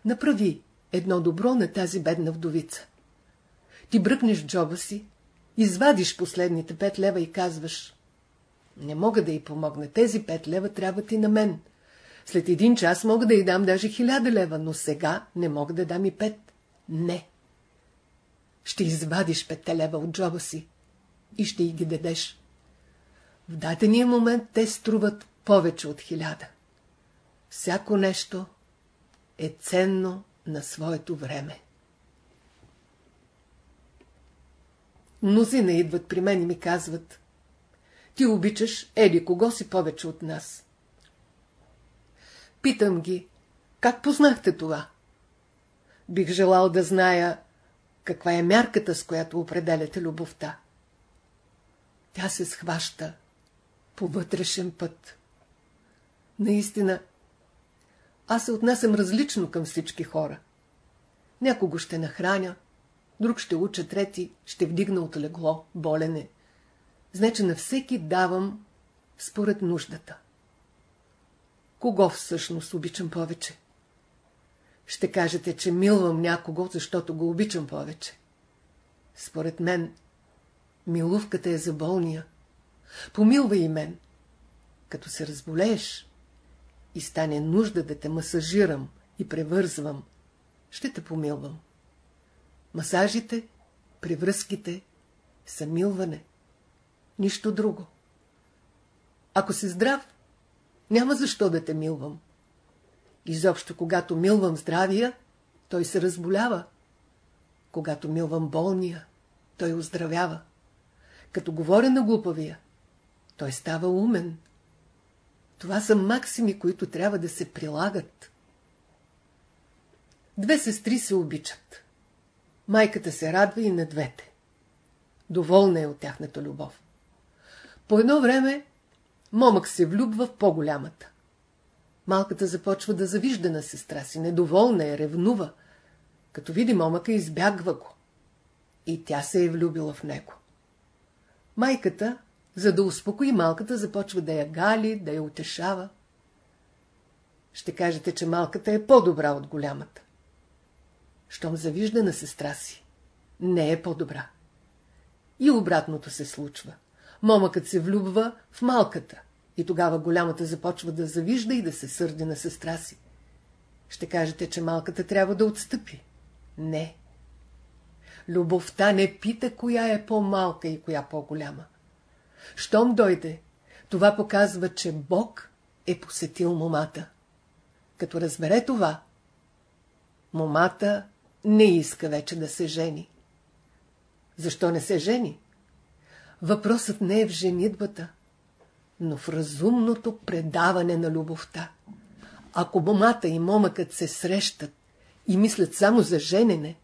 Направи едно добро на тази бедна вдовица. Ти бръкнеш джоба си, извадиш последните пет лева и казваш Не мога да й помогна, тези пет лева трябва ти на мен. След един час мога да й дам даже хиляда лева, но сега не мога да дам и пет. Не. Ще извадиш петте лева от джоба си и ще й ги дадеш. В дадения момент те струват повече от хиляда. Всяко нещо е ценно на своето време. Мнозина идват при мен и ми казват Ти обичаш еди кого си повече от нас. Питам ги, как познахте това? Бих желал да зная каква е мярката, с която определяте любовта. Тя се схваща по вътрешен път. Наистина, аз се отнасям различно към всички хора. Някого ще нахраня, друг ще уча, трети ще вдигна от легло, болене. Значи на всеки давам според нуждата. Кого всъщност обичам повече? Ще кажете, че милвам някого, защото го обичам повече. Според мен, милувката е за болния. Помилвай и мен. Като се разболееш и стане нужда да те масажирам и превързвам, ще те помилвам. Масажите, превръзките са милване. Нищо друго. Ако си здрав, няма защо да те милвам. Изобщо, когато милвам здравия, той се разболява. Когато милвам болния, той оздравява. Като говоря на глупавия, той става умен. Това са максими, които трябва да се прилагат. Две сестри се обичат. Майката се радва и на двете. Доволна е от тяхната любов. По едно време момък се влюбва в по-голямата. Малката започва да завижда на сестра си, недоволна е, ревнува. Като види момъка, избягва го. И тя се е влюбила в него. Майката, за да успокои малката, започва да я гали, да я утешава. Ще кажете, че малката е по-добра от голямата. щом завижда на сестра си. Не е по-добра. И обратното се случва. Момъкът се влюбва в малката и тогава голямата започва да завижда и да се сърди на сестра си. Ще кажете, че малката трябва да отстъпи. Не. Любовта не пита коя е по-малка и коя по-голяма. Щом дойде, това показва, че Бог е посетил момата. Като разбере това, момата не иска вече да се жени. Защо не се жени? Въпросът не е в женитбата, но в разумното предаване на любовта. Ако момата и момъкът се срещат и мислят само за женене,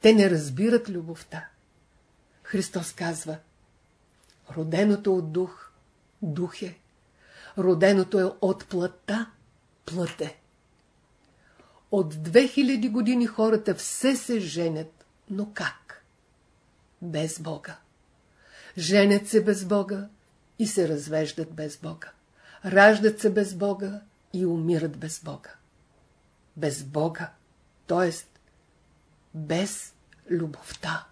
те не разбират любовта. Христос казва, роденото от дух, дух е, роденото е от плътта, плът е. От 2000 години хората все се женят, но как? Без Бога. Женят се без Бога и се развеждат без Бога. Раждат се без Бога и умират без Бога. Без Бога, т.е. без любовта.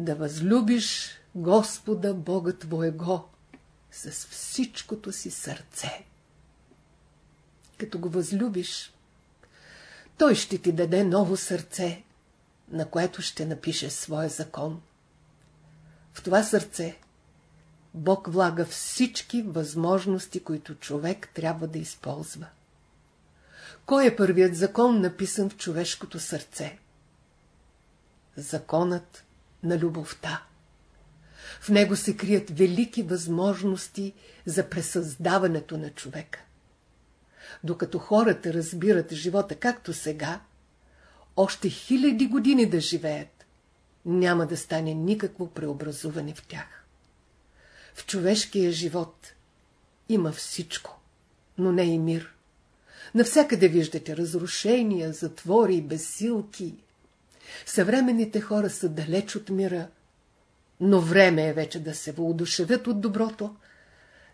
Да възлюбиш Господа Бога Твоего с всичкото си сърце. Като го възлюбиш, Той ще ти даде ново сърце, на което ще напише своя закон. В това сърце Бог влага всички възможности, които човек трябва да използва. Кой е първият закон, написан в човешкото сърце? Законът на любовта. В него се крият велики възможности за пресъздаването на човека. Докато хората разбират живота както сега, още хиляди години да живеят, няма да стане никакво преобразуване в тях. В човешкия живот има всичко, но не и мир. Навсякъде виждате разрушения, затвори, безсилки. Съвременните хора са далеч от мира, но време е вече да се въодушевят от доброто,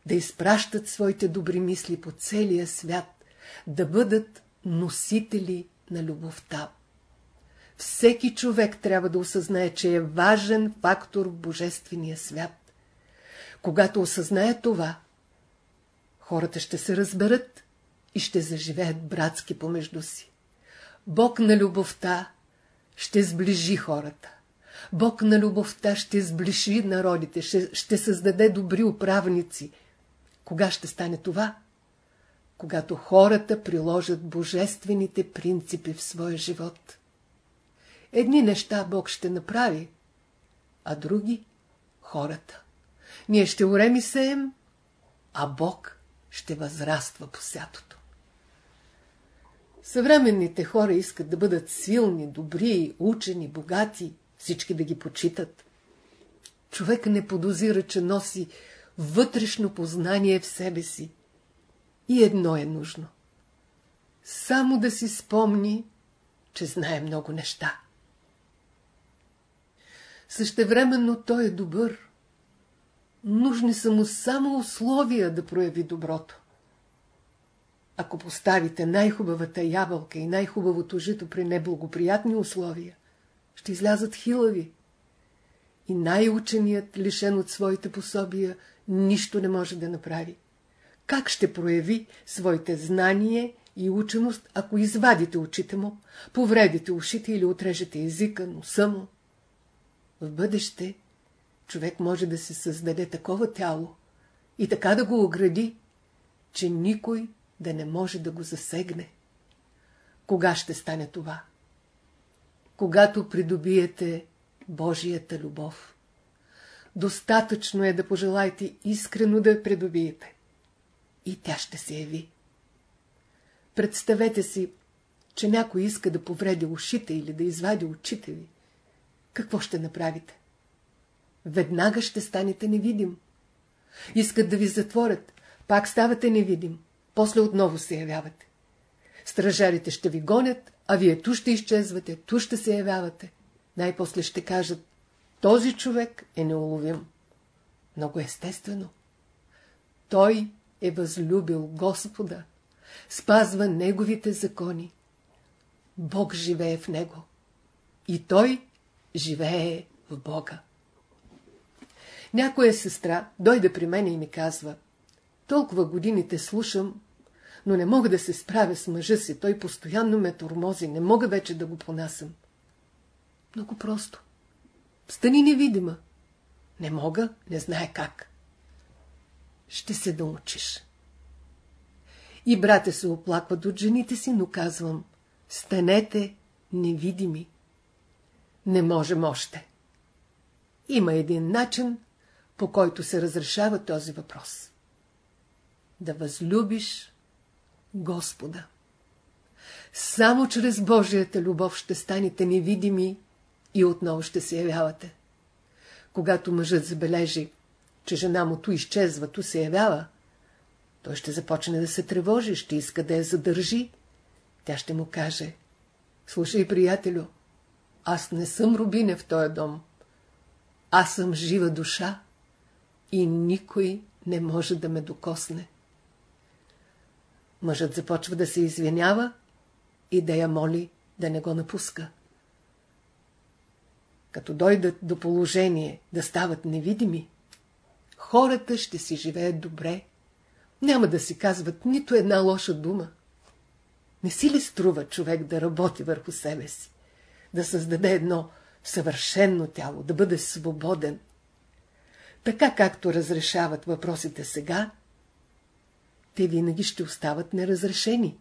да изпращат своите добри мисли по целия свят, да бъдат носители на любовта. Всеки човек трябва да осъзнае, че е важен фактор в Божествения свят. Когато осъзнае това, хората ще се разберат и ще заживеят братски помежду си. Бог на любовта ще сближи хората. Бог на любовта ще сближи народите, ще, ще създаде добри управници. Кога ще стане това? Когато хората приложат божествените принципи в своя живот. Едни неща Бог ще направи, а други – хората. Ние ще урем сеем, а Бог ще възраства по сятото. Съвременните хора искат да бъдат силни, добри, учени, богати, всички да ги почитат. Човек не подозира, че носи вътрешно познание в себе си. И едно е нужно. Само да си спомни, че знае много неща. Същевременно той е добър. Нужни са му само условия да прояви доброто. Ако поставите най-хубавата ябълка и най-хубавото жито при неблагоприятни условия, ще излязат хилави. И най-ученият, лишен от своите пособия, нищо не може да направи. Как ще прояви своите знание и ученост, ако извадите очите му, повредите ушите или отрежете езика, носа му? В бъдеще човек може да се създаде такова тяло и така да го огради, че никой да не може да го засегне. Кога ще стане това? Когато придобиете Божията любов. Достатъчно е да пожелаете искрено да я придобиете. И тя ще се яви. Представете си, че някой иска да повреди ушите или да извади очите ви. Какво ще направите? Веднага ще станете невидим. Искат да ви затворят, пак ставате невидим, после отново се явявате. Стражарите ще ви гонят, а вие ту ще изчезвате, ту ще се явявате. Най-после ще кажат, този човек е неуловим. Много естествено. Той е възлюбил Господа, спазва Неговите закони. Бог живее в него. И той живее в Бога. Някоя сестра дойде при мен и ми казва, толкова години те слушам, но не мога да се справя с мъжа си, той постоянно ме тормози, не мога вече да го понасям. Много просто. Стани невидима. Не мога, не знае как. Ще се научиш. И брате се оплакват от жените си, но казвам, станете невидими. Не можем още. Има един начин, по който се разрешава този въпрос. Да възлюбиш Господа. Само чрез Божията любов ще станете невидими и отново ще се явявате. Когато мъжът забележи, че жена му ту изчезва, ту се явява, той ще започне да се тревожи, ще иска да я задържи. Тя ще му каже, слушай, приятелю, аз не съм рубиня в този дом. Аз съм жива душа и никой не може да ме докосне. Мъжът започва да се извинява и да я моли да не го напуска. Като дойдат до положение да стават невидими, хората ще си живеят добре. Няма да си казват нито една лоша дума. Не си ли струва човек да работи върху себе си? Да създаде едно съвършенно тяло, да бъде свободен. Така както разрешават въпросите сега, те винаги ще остават неразрешени.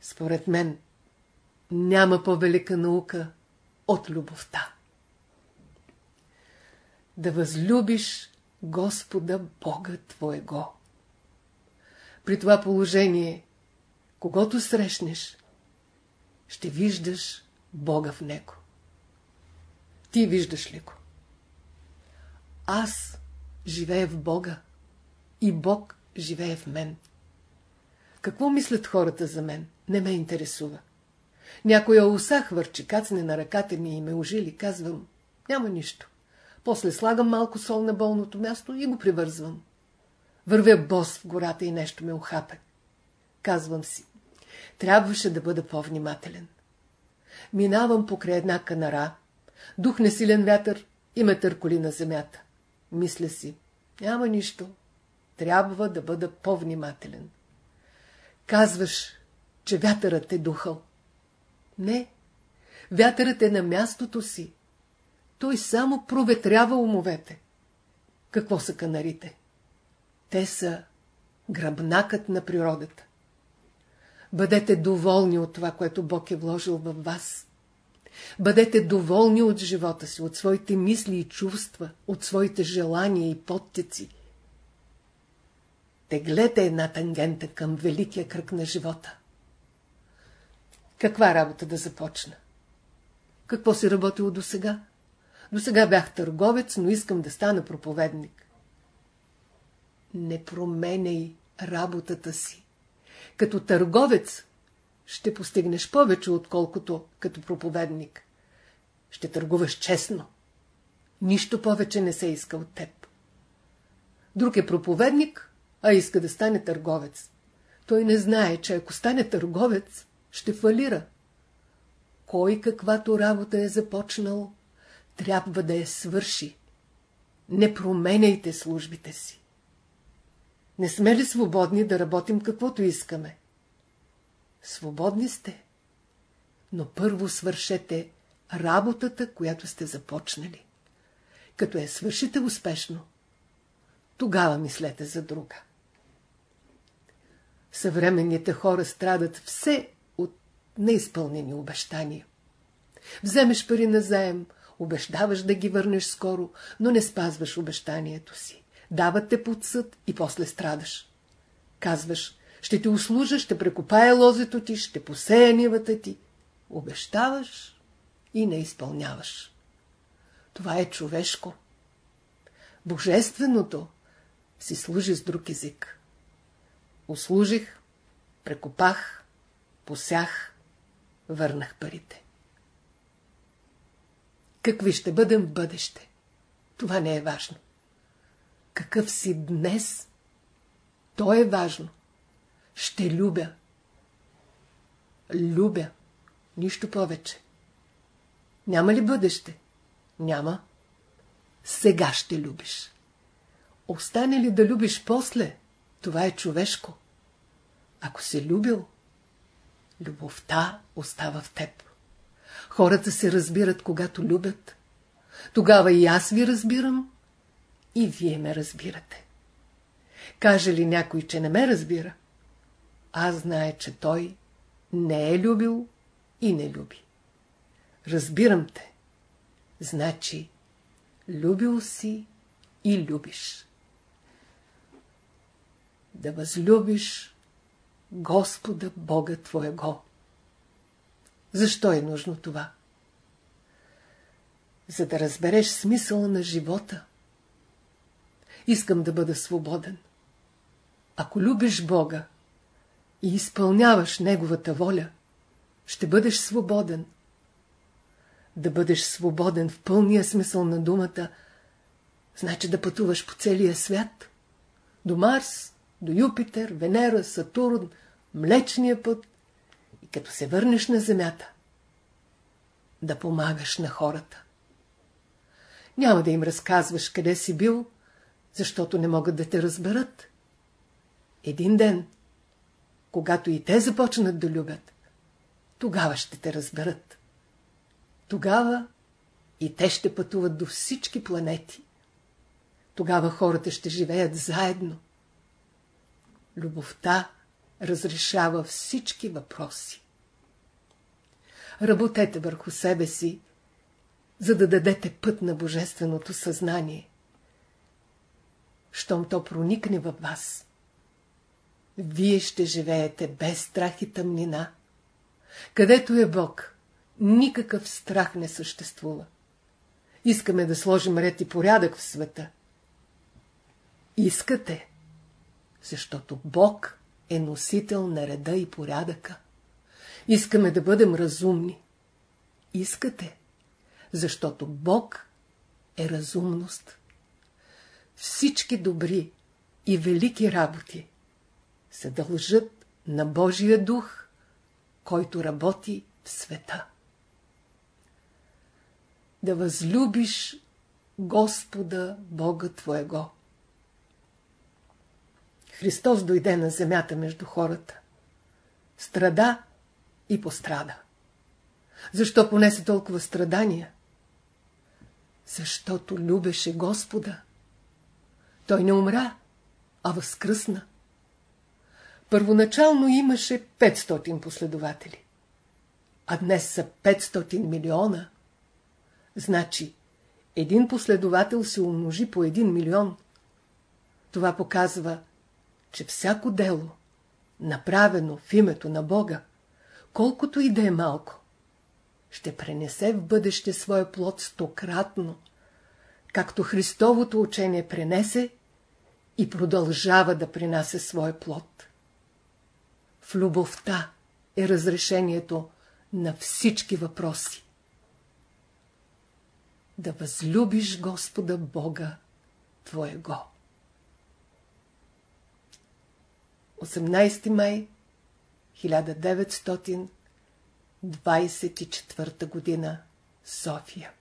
Според мен, няма по-велика наука от любовта. Да възлюбиш Господа Бога Твоего. При това положение, когато срещнеш, ще виждаш Бога в Него. Ти виждаш ли го? Аз живея в Бога и Бог живее в мен. Какво мислят хората за мен? Не ме интересува. Някоя уса хвърчи, кацне на ръката ми и ме ожили. Казвам, няма нищо. После слагам малко сол на болното място и го привързвам. Вървя бос в гората и нещо ме ухапе. Казвам си, трябваше да бъда по-внимателен. Минавам покрай една канара, духне силен вятър и ме търколи на земята. Мисля си, няма нищо, трябва да бъда по-внимателен. Казваш, че вятърът е духал. Не, вятърът е на мястото си. Той само проветрява умовете. Какво са канарите? Те са гръбнакът на природата. Бъдете доволни от това, което Бог е вложил във вас. Бъдете доволни от живота си, от своите мисли и чувства, от своите желания и подтици. Теглете една тангента към великия кръг на живота. Каква работа да започна? Какво си работил до сега? До сега бях търговец, но искам да стана проповедник. Не променяй работата си. Като търговец ще постигнеш повече, отколкото като проповедник. Ще търгуваш честно. Нищо повече не се иска от теб. Друг е проповедник, а иска да стане търговец. Той не знае, че ако стане търговец, ще фалира. Кой каквато работа е започнал, трябва да я свърши. Не променяйте службите си. Не сме ли свободни да работим каквото искаме? Свободни сте. Но първо свършете работата, която сте започнали. Като я свършите успешно, тогава мислете за друга. Съвременните хора страдат все от неизпълнени обещания. Вземеш пари на заем, обещаваш да ги върнеш скоро, но не спазваш обещанието си. Дават те под съд и после страдаш. Казваш, ще ти услужа, ще прекопая лозето ти, ще посея нивата ти. Обещаваш и не изпълняваш. Това е човешко. Божественото си служи с друг език. Услужих, прекопах, посях, върнах парите. Какви ще бъдем в бъдеще? Това не е важно. Какъв си днес? То е важно. Ще любя. Любя. Нищо повече. Няма ли бъдеще? Няма. Сега ще любиш. Остане ли да любиш после? Това е човешко. Ако се любил, любовта остава в теб. Хората се разбират, когато любят. Тогава и аз ви разбирам, и вие ме разбирате. Каже ли някой, че не ме разбира, аз знае, че той не е любил и не люби. Разбирам те. Значи, любил си и любиш. Да възлюбиш Господа Бога Твоего. Защо е нужно това? За да разбереш смисъла на живота. Искам да бъда свободен. Ако любиш Бога и изпълняваш Неговата воля, ще бъдеш свободен. Да бъдеш свободен в пълния смисъл на думата, значи да пътуваш по целия свят. До Марс, до Юпитер, Венера, Сатурн, Млечния път и като се върнеш на Земята, да помагаш на хората. Няма да им разказваш къде си бил, защото не могат да те разберат. Един ден, когато и те започнат да любят, тогава ще те разберат. Тогава и те ще пътуват до всички планети. Тогава хората ще живеят заедно. Любовта разрешава всички въпроси. Работете върху себе си, за да дадете път на божественото съзнание. Щом то проникне във вас, вие ще живеете без страх и тъмнина. Където е Бог, никакъв страх не съществува. Искаме да сложим ред и порядък в света. Искате, защото Бог е носител на реда и порядъка. Искаме да бъдем разумни. Искате, защото Бог е разумност. Всички добри и велики работи се дължат на Божия дух, който работи в света. Да възлюбиш Господа Бога Твоего. Христос дойде на земята между хората. Страда и пострада. Защо понесе толкова страдания? Защото любеше Господа. Той не умря, а възкръсна. Първоначално имаше 500 последователи. А днес са 500 милиона. Значи, един последовател се умножи по 1 милион. Това показва, че всяко дело, направено в името на Бога, колкото и да е малко, ще пренесе в бъдеще своя плод стократно, както Христовото учение пренесе и продължава да принася своя плод. В любовта е разрешението на всички въпроси. Да възлюбиш Господа Бога Твоего. 18 май 1924 година София